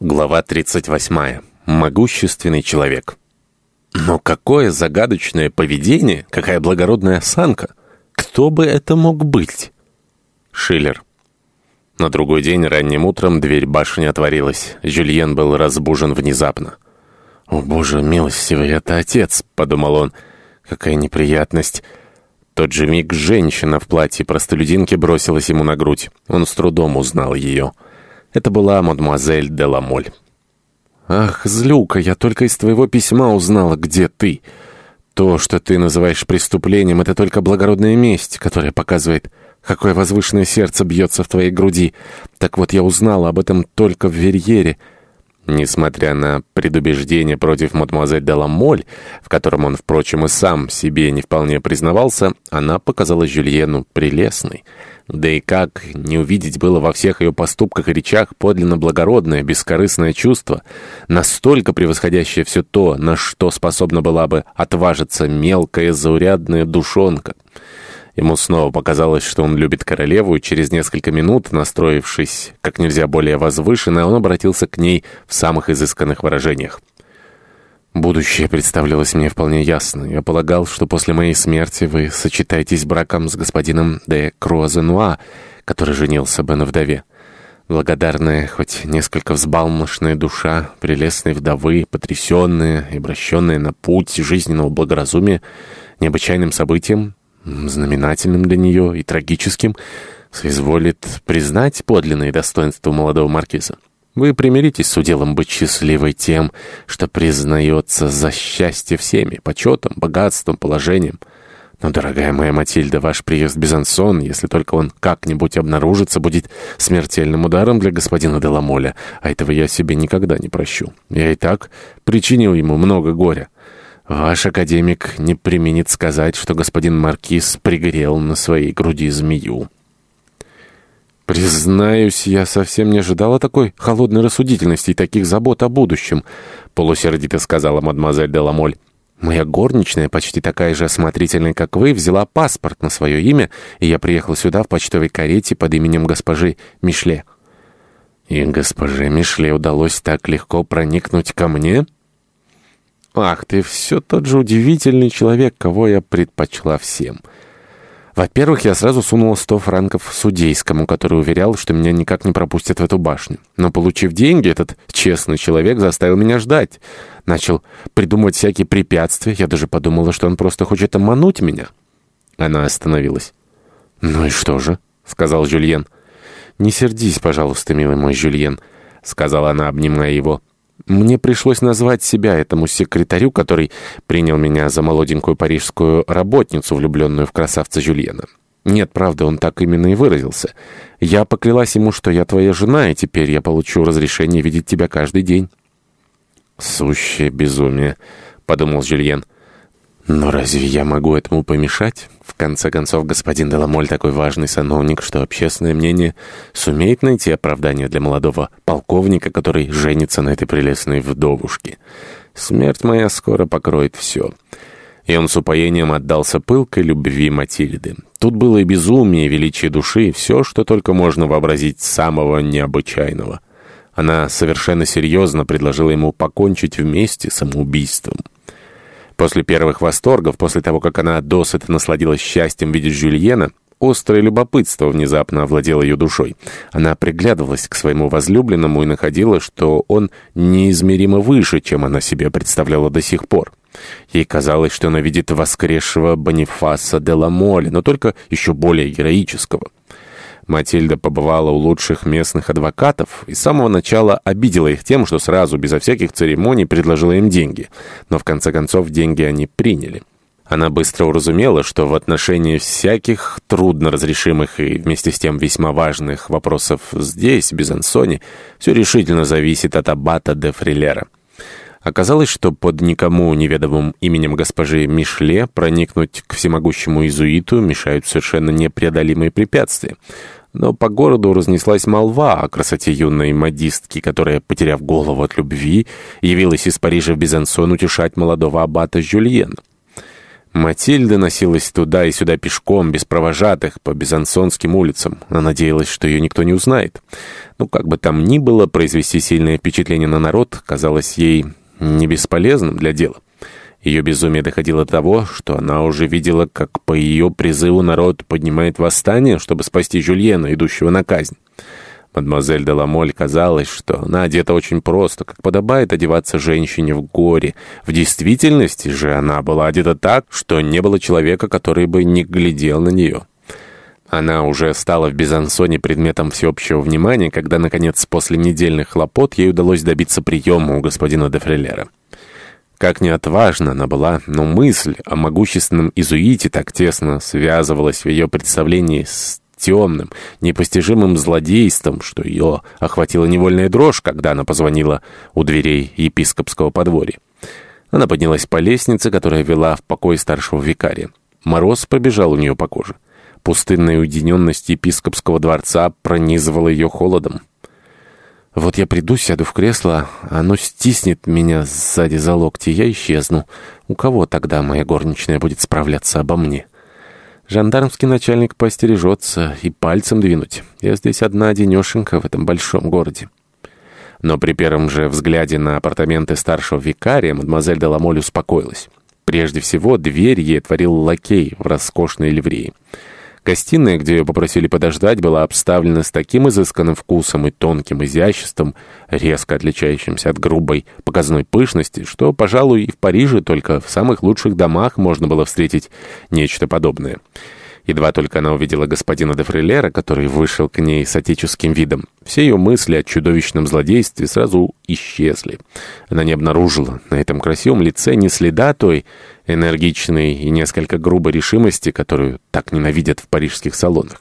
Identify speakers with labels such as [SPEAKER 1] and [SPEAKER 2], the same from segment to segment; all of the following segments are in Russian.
[SPEAKER 1] Глава 38. Могущественный человек. Но какое загадочное поведение, какая благородная осанка. Кто бы это мог быть? Шиллер. На другой день ранним утром дверь башни отворилась. Жюльен был разбужен внезапно. «О, боже милостивый, это отец!» — подумал он. «Какая неприятность!» тот же миг женщина в платье простолюдинки бросилась ему на грудь. Он с трудом узнал ее. Это была мадемуазель де Ламоль. «Ах, злюка, я только из твоего письма узнала, где ты. То, что ты называешь преступлением, это только благородная месть, которая показывает, какое возвышенное сердце бьется в твоей груди. Так вот, я узнала об этом только в Верьере». Несмотря на предубеждение против мадемуазель де Ламоль, в котором он, впрочем, и сам себе не вполне признавался, она показалась Жюльену прелестной. Да и как не увидеть было во всех ее поступках и речах подлинно благородное, бескорыстное чувство, настолько превосходящее все то, на что способна была бы отважиться мелкая заурядная душонка. Ему снова показалось, что он любит королеву, и через несколько минут, настроившись как нельзя более возвышенно, он обратился к ней в самых изысканных выражениях. Будущее представлялось мне вполне ясно. Я полагал, что после моей смерти вы сочетаетесь браком с господином де Круазенуа, который женился бы на вдове. Благодарная, хоть несколько взбалмошная душа, прелестной вдовы, потрясенная и обращенная на путь жизненного благоразумия, необычайным событием, знаменательным для нее и трагическим, соизволит признать подлинные достоинства молодого маркиза. Вы примиритесь с уделом быть счастливой тем, что признается за счастье всеми, почетом, богатством, положением. Но, дорогая моя Матильда, ваш приезд в Безансон, если только он как-нибудь обнаружится, будет смертельным ударом для господина Деламоля, а этого я себе никогда не прощу. Я и так причинил ему много горя. Ваш академик не применит сказать, что господин Маркиз пригрел на своей груди змею. «Признаюсь, я совсем не ожидала такой холодной рассудительности и таких забот о будущем», — полусердито сказала мадемуазель де Ламоль. «Моя горничная, почти такая же осмотрительная, как вы, взяла паспорт на свое имя, и я приехал сюда в почтовой карете под именем госпожи Мишле». «И госпоже Мишле удалось так легко проникнуть ко мне?» «Ах, ты все тот же удивительный человек, кого я предпочла всем». Во-первых, я сразу сунула сто франков судейскому, который уверял, что меня никак не пропустят в эту башню. Но, получив деньги, этот честный человек заставил меня ждать. Начал придумывать всякие препятствия. Я даже подумала, что он просто хочет обмануть меня. Она остановилась. «Ну и что же?» — сказал Жюльен. «Не сердись, пожалуйста, милый мой Жюльен», — сказала она, обнимая его. Мне пришлось назвать себя этому секретарю, который принял меня за молоденькую парижскую работницу, влюбленную в красавца Жюльена. Нет, правда, он так именно и выразился. Я поклялась ему, что я твоя жена, и теперь я получу разрешение видеть тебя каждый день. «Сущее безумие», — подумал Жюльен. Но разве я могу этому помешать? В конце концов, господин Деламоль такой важный сановник, что общественное мнение сумеет найти оправдание для молодого полковника, который женится на этой прелестной вдовушке. Смерть моя скоро покроет все. И он с упоением отдался пылкой любви Матильды. Тут было и безумие, и величие души, и все, что только можно вообразить самого необычайного. Она совершенно серьезно предложила ему покончить вместе самоубийством. После первых восторгов, после того, как она досыта насладилась счастьем видеть Жюльена, острое любопытство внезапно овладело ее душой. Она приглядывалась к своему возлюбленному и находила, что он неизмеримо выше, чем она себе представляла до сих пор. Ей казалось, что она видит воскресшего Бонифаса де Ламоле, но только еще более героического. Матильда побывала у лучших местных адвокатов и с самого начала обидела их тем, что сразу, безо всяких церемоний, предложила им деньги. Но в конце концов деньги они приняли. Она быстро уразумела, что в отношении всяких трудно разрешимых и вместе с тем весьма важных вопросов здесь, в Безансоне, все решительно зависит от аббата де Фрилера. Оказалось, что под никому неведомым именем госпожи Мишле проникнуть к всемогущему иезуиту мешают совершенно непреодолимые препятствия. Но по городу разнеслась молва о красоте юной модистки, которая, потеряв голову от любви, явилась из Парижа в Безансон утешать молодого аббата Жюльена. Матильда носилась туда и сюда пешком, без провожатых, по Безансонским улицам. Она надеялась, что ее никто не узнает. Ну, как бы там ни было, произвести сильное впечатление на народ казалось ей не бесполезным для дела. Ее безумие доходило до того, что она уже видела, как по ее призыву народ поднимает восстание, чтобы спасти Жюльена, идущего на казнь. Мадемуазель де Ламоль казалось, что она одета очень просто, как подобает одеваться женщине в горе. В действительности же она была одета так, что не было человека, который бы не глядел на нее. Она уже стала в Безансоне предметом всеобщего внимания, когда, наконец, после недельных хлопот ей удалось добиться приема у господина де Фрелера. Как не отважна она была, но мысль о могущественном изуите так тесно связывалась в ее представлении с темным, непостижимым злодейством, что ее охватила невольная дрожь, когда она позвонила у дверей епископского подворья. Она поднялась по лестнице, которая вела в покой старшего викария. Мороз пробежал у нее по коже. Пустынная уединенность епископского дворца пронизывала ее холодом. Вот я приду, сяду в кресло, оно стиснет меня сзади за локти, я исчезну. У кого тогда моя горничная будет справляться обо мне?» Жандармский начальник постережется и пальцем двинуть. Я здесь одна денешенька в этом большом городе. Но при первом же взгляде на апартаменты старшего викария мадемуазель де Ламоль успокоилась. Прежде всего, дверь ей отворил лакей в роскошной ливреи. Гостиная, где ее попросили подождать, была обставлена с таким изысканным вкусом и тонким изяществом, резко отличающимся от грубой показной пышности, что, пожалуй, и в Париже только в самых лучших домах можно было встретить нечто подобное. Едва только она увидела господина де Фрилера, который вышел к ней с отеческим видом, все ее мысли о чудовищном злодействе сразу исчезли. Она не обнаружила на этом красивом лице ни следа той энергичной и несколько грубой решимости, которую так ненавидят в парижских салонах.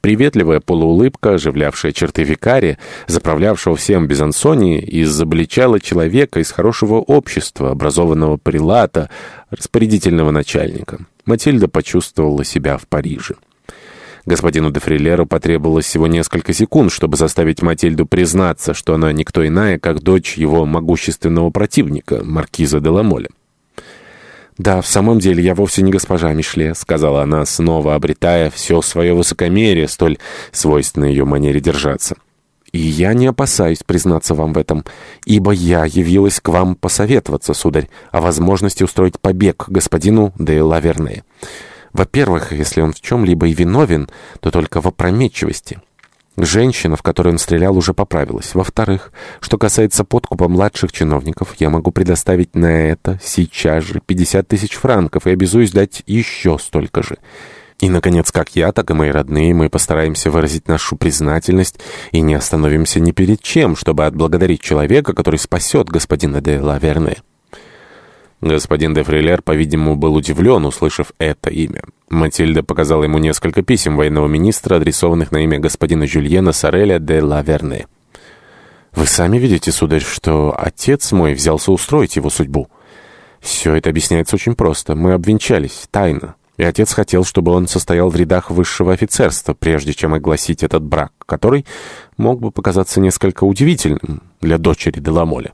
[SPEAKER 1] Приветливая полуулыбка, оживлявшая черты викария, заправлявшего всем Безансони, изобличала человека из хорошего общества, образованного прилата, распорядительного начальника. Матильда почувствовала себя в Париже. Господину де Фрилеру потребовалось всего несколько секунд, чтобы заставить Матильду признаться, что она никто иная, как дочь его могущественного противника, маркиза де Ламоля. «Да, в самом деле я вовсе не госпожа Мишле», — сказала она, снова обретая все свое высокомерие, столь свойственное ее манере держаться. «И я не опасаюсь признаться вам в этом, ибо я явилась к вам посоветоваться, сударь, о возможности устроить побег господину де Лаверне. Во-первых, если он в чем-либо и виновен, то только в опрометчивости». Женщина, в которую он стрелял, уже поправилась. Во-вторых, что касается подкупа младших чиновников, я могу предоставить на это сейчас же 50 тысяч франков и обязуюсь дать еще столько же. И, наконец, как я, так и мои родные, мы постараемся выразить нашу признательность и не остановимся ни перед чем, чтобы отблагодарить человека, который спасет господина де Лаверне. Господин де Фрилер, по-видимому, был удивлен, услышав это имя. Матильда показала ему несколько писем военного министра, адресованных на имя господина Жюльена Сареля де Лаверне. «Вы сами видите, сударь, что отец мой взялся устроить его судьбу. Все это объясняется очень просто. Мы обвенчались, тайно. И отец хотел, чтобы он состоял в рядах высшего офицерства, прежде чем огласить этот брак, который мог бы показаться несколько удивительным для дочери Деламоля.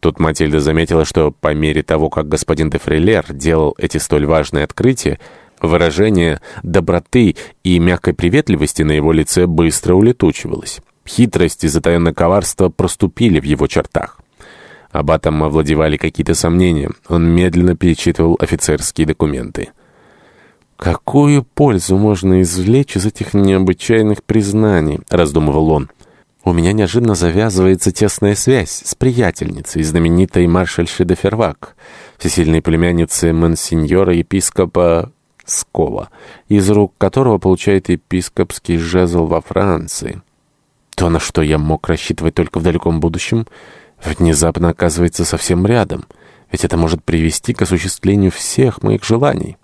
[SPEAKER 1] Тут Матильда заметила, что по мере того, как господин де Фрилер делал эти столь важные открытия, выражение доброты и мягкой приветливости на его лице быстро улетучивалось. Хитрость и затаенное коварство проступили в его чертах. Об этом овладевали какие-то сомнения. Он медленно перечитывал офицерские документы. «Какую пользу можно извлечь из этих необычайных признаний?» — раздумывал он. У меня неожиданно завязывается тесная связь с приятельницей, знаменитой маршальшей де Фервак, всесильной племянницей монсеньора-епископа Скова, из рук которого получает епископский жезл во Франции. То, на что я мог рассчитывать только в далеком будущем, внезапно оказывается совсем рядом, ведь это может привести к осуществлению всех моих желаний.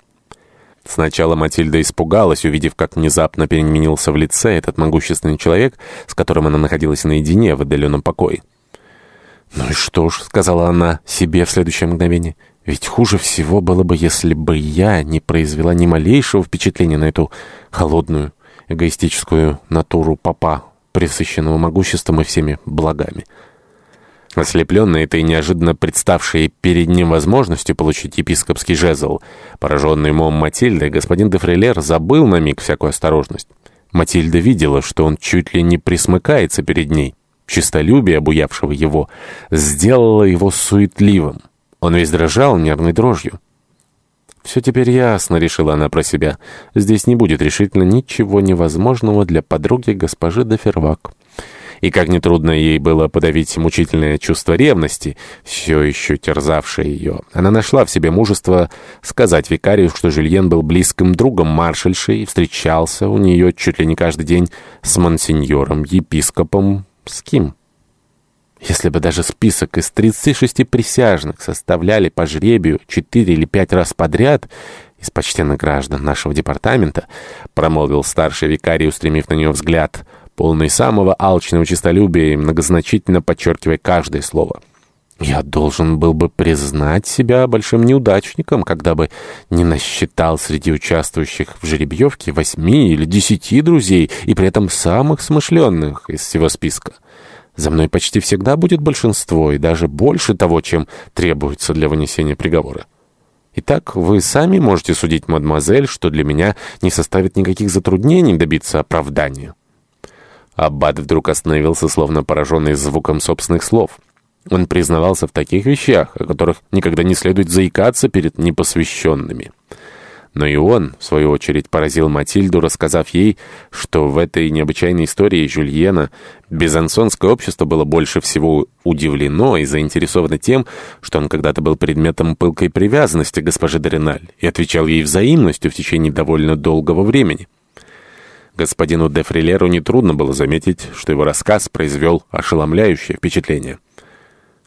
[SPEAKER 1] Сначала Матильда испугалась, увидев, как внезапно переменился в лице этот могущественный человек, с которым она находилась наедине в отдаленном покое. «Ну и что ж», — сказала она себе в следующее мгновение, «ведь хуже всего было бы, если бы я не произвела ни малейшего впечатления на эту холодную, эгоистическую натуру папа, пресыщенного могуществом и всеми благами». Ослепленный этой неожиданно представшей перед ним возможностью получить епископский жезл, пораженный умом Матильды, господин де Фрилер забыл на миг всякую осторожность. Матильда видела, что он чуть ли не присмыкается перед ней. Чистолюбие, обуявшего его, сделало его суетливым. Он весь дрожал нервной дрожью. «Все теперь ясно», — решила она про себя. «Здесь не будет решительно ничего невозможного для подруги госпожи де Фервак». И как нетрудно ей было подавить мучительное чувство ревности, все еще терзавшее ее, она нашла в себе мужество сказать викарию, что Жюльен был близким другом маршальши и встречался у нее чуть ли не каждый день с монсеньором, епископом, с кем? Если бы даже список из 36 присяжных составляли по жребию 4 или 5 раз подряд из почтенных граждан нашего департамента, промолвил старший викарий, устремив на нее взгляд, полный самого алчного честолюбия и многозначительно подчеркивая каждое слово. Я должен был бы признать себя большим неудачником, когда бы не насчитал среди участвующих в жеребьевке восьми или десяти друзей, и при этом самых смышленных из всего списка. За мной почти всегда будет большинство, и даже больше того, чем требуется для вынесения приговора. Итак, вы сами можете судить, мадемуазель, что для меня не составит никаких затруднений добиться оправдания». Аббат вдруг остановился, словно пораженный звуком собственных слов. Он признавался в таких вещах, о которых никогда не следует заикаться перед непосвященными. Но и он, в свою очередь, поразил Матильду, рассказав ей, что в этой необычайной истории Жюльена безансонское общество было больше всего удивлено и заинтересовано тем, что он когда-то был предметом пылкой привязанности госпожи Дориналь и отвечал ей взаимностью в течение довольно долгого времени. Господину де Фрилеру нетрудно было заметить, что его рассказ произвел ошеломляющее впечатление.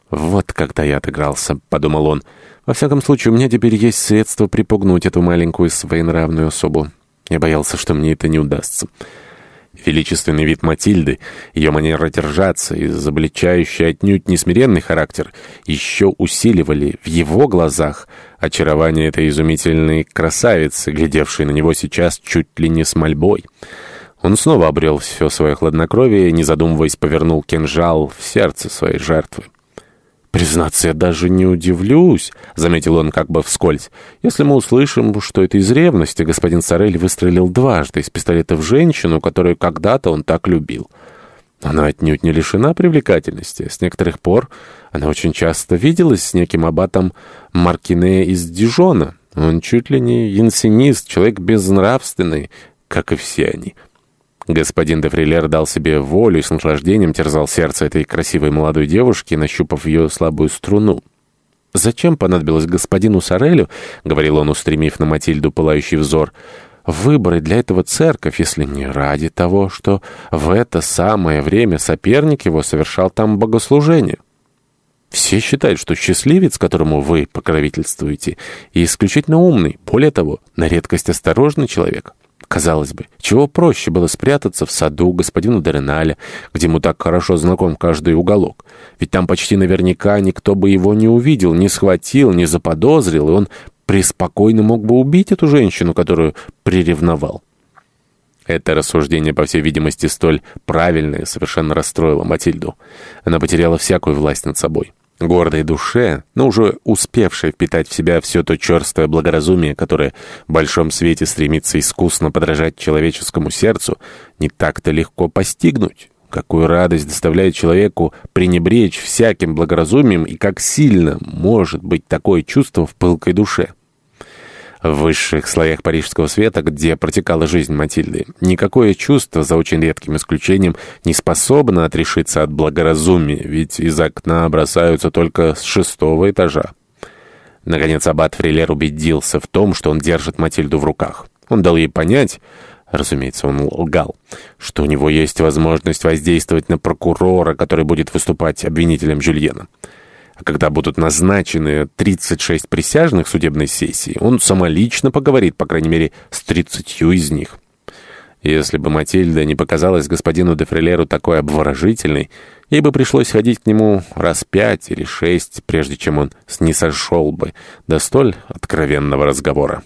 [SPEAKER 1] «Вот когда я отыгрался», — подумал он. «Во всяком случае, у меня теперь есть средства припугнуть эту маленькую своенравную особу. Я боялся, что мне это не удастся». Величественный вид Матильды, ее манера держаться изобличающий отнюдь несмиренный характер еще усиливали в его глазах очарование этой изумительной красавицы, глядевшей на него сейчас чуть ли не с мольбой. Он снова обрел все свое хладнокровие не задумываясь, повернул кинжал в сердце своей жертвы. «Признаться, я даже не удивлюсь», — заметил он как бы вскользь, «если мы услышим, что это из ревности господин Сорель выстрелил дважды из пистолета в женщину, которую когда-то он так любил. Она отнюдь не лишена привлекательности. С некоторых пор она очень часто виделась с неким аббатом Маркине из Дижона. Он чуть ли не янсенист, человек безнравственный, как и все они». Господин де Фрилер дал себе волю и с наслаждением терзал сердце этой красивой молодой девушки, нащупав ее слабую струну. «Зачем понадобилось господину Сорелю, — говорил он, устремив на Матильду пылающий взор, — выбрать для этого церковь, если не ради того, что в это самое время соперник его совершал там богослужение?» Все считают, что счастливец, которому вы покровительствуете, и исключительно умный, более того, на редкость осторожный человек. Казалось бы, чего проще было спрятаться в саду господина Дореналя, где ему так хорошо знаком каждый уголок. Ведь там почти наверняка никто бы его не увидел, не схватил, не заподозрил, и он преспокойно мог бы убить эту женщину, которую приревновал. Это рассуждение, по всей видимости, столь правильное, совершенно расстроило Матильду. Она потеряла всякую власть над собой. Гордой душе, но уже успевшей впитать в себя все то черстое благоразумие, которое в большом свете стремится искусно подражать человеческому сердцу, не так-то легко постигнуть. Какую радость доставляет человеку пренебречь всяким благоразумием и как сильно может быть такое чувство в пылкой душе. В высших слоях парижского света, где протекала жизнь Матильды, никакое чувство, за очень редким исключением, не способно отрешиться от благоразумия, ведь из окна бросаются только с шестого этажа. Наконец аббат Фрилер убедился в том, что он держит Матильду в руках. Он дал ей понять, разумеется, он лгал, что у него есть возможность воздействовать на прокурора, который будет выступать обвинителем Жюльена. А когда будут назначены 36 присяжных судебной сессии, он самолично поговорит, по крайней мере, с 30 из них. Если бы Матильда не показалась господину де Фрилеру такой обворожительной, ей бы пришлось ходить к нему раз пять или шесть, прежде чем он снисошел бы до столь откровенного разговора.